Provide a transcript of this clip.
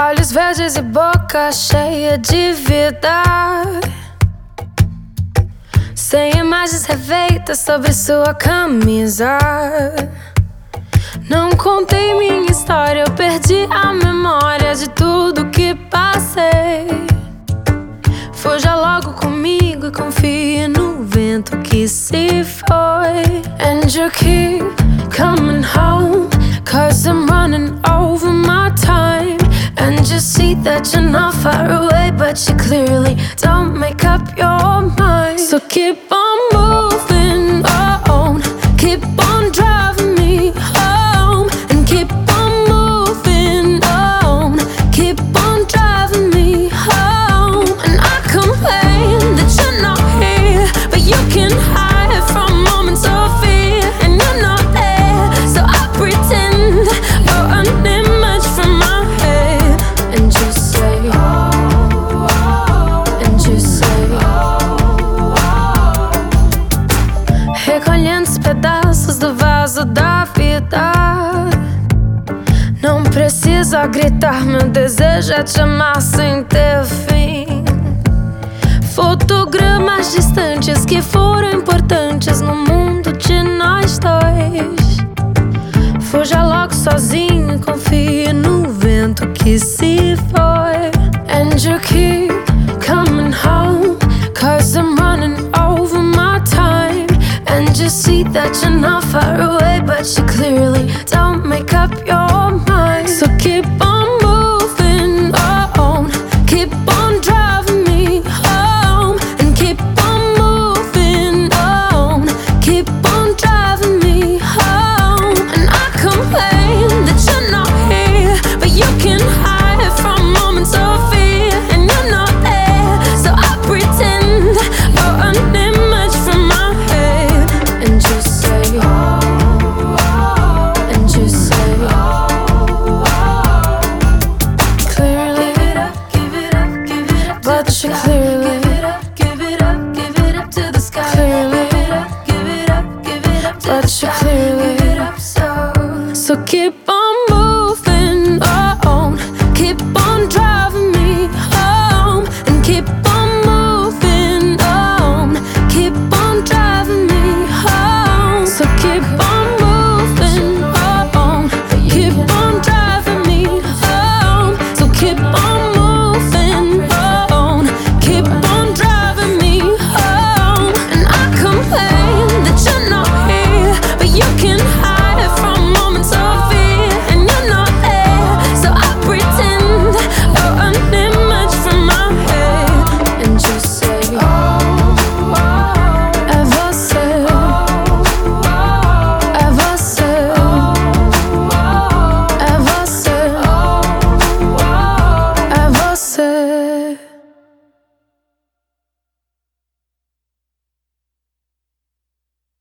Olhos verdes e boca cheia de vida. Sem imagens refeitas sobre sua camisa. Não contei minha história, eu perdi a memória de tudo que passei. Fuja logo comigo e confie no vento que se foi. That you're not far away, but you clearly don't make up your mind. So keep on precisa gritar, meu desejo é te amar sem ter fim. Fotogramas distantes que foram importantes no mundo de nós dois. Fuja logo sozinho confie no vento que se foi. And you keep coming home, cause I'm running over my time. And you see that you're not far away, but you clearly don't make up your mind. So keep on but you clearly, give it up, give it up, give it up to the sky, clearly, give it up, give it up, give it up, but you clearly, give it up, so, so keep on.